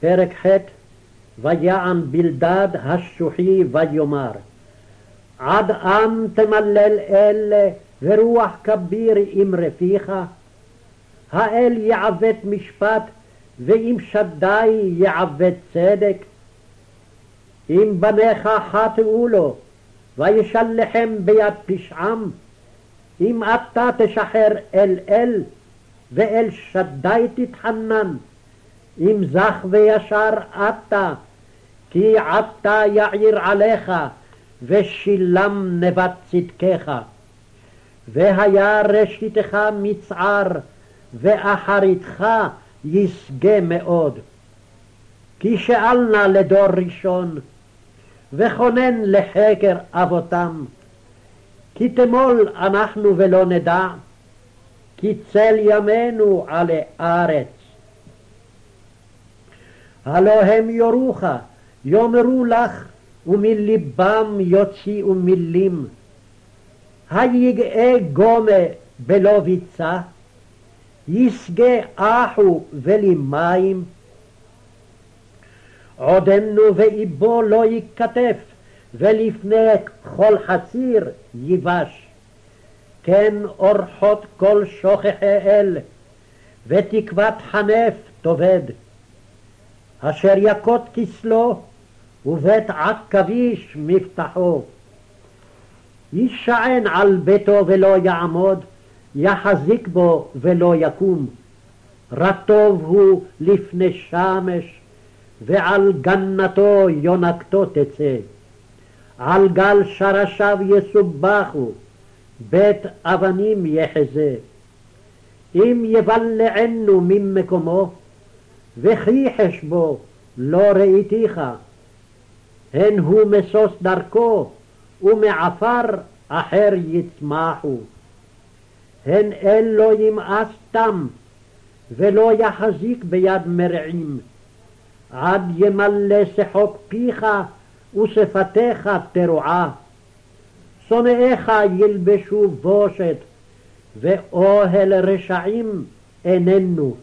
פרק ח' ויען בלדד השוחי ויאמר עד עם תמלל אלה ורוח כביר אמרה פיך? האל יעוות משפט ואם שדי יעוות צדק? אם בניך חטאו לו וישלחם ביד פשעם? אם אתה תשחרר אל אל ואל שדי תתחנן? אם זך וישר אתה, כי עתה יעיר עליך, ושילם נבט צדקך. והיה ראשיתך מצער, ואחריתך ישגה מאוד. כי שאל נא לדור ראשון, וכונן לחקר אבותם. כי תמול אנחנו ולא נדע, כי צל ימינו עלי ארץ. הלא הם יורוך, יאמרו לך, ומלבם יוציאו מילים. היגעה גומה בלא ביצה, ישגה אחו ולי מים. עודנו ואיבו לא ייכתף, ולפני כל חציר ייבש. כן אורחות כל שוכחי אל, ותקוות חנף תאבד. אשר יכות כסלו, ובית עכביש מפתחו. יישען על ביתו ולא יעמוד, יחזיק בו ולא יקום. רטוב הוא לפני שמש, ועל גנתו יונקתו תצא. על גל שרשיו יסובחו, בית אבנים יחזה. אם יבלענו ממקומו, וכי חשבו לא ראיתיך. הן הוא משוש דרכו, ומעפר אחר יצמחו. הן אל לא ימאס תם, ולא יחזיק ביד מרעים. עד ימלא שחוק פיך, ושפתיך תרועה. שונאיך ילבשו בושת, ואוהל רשעים איננו.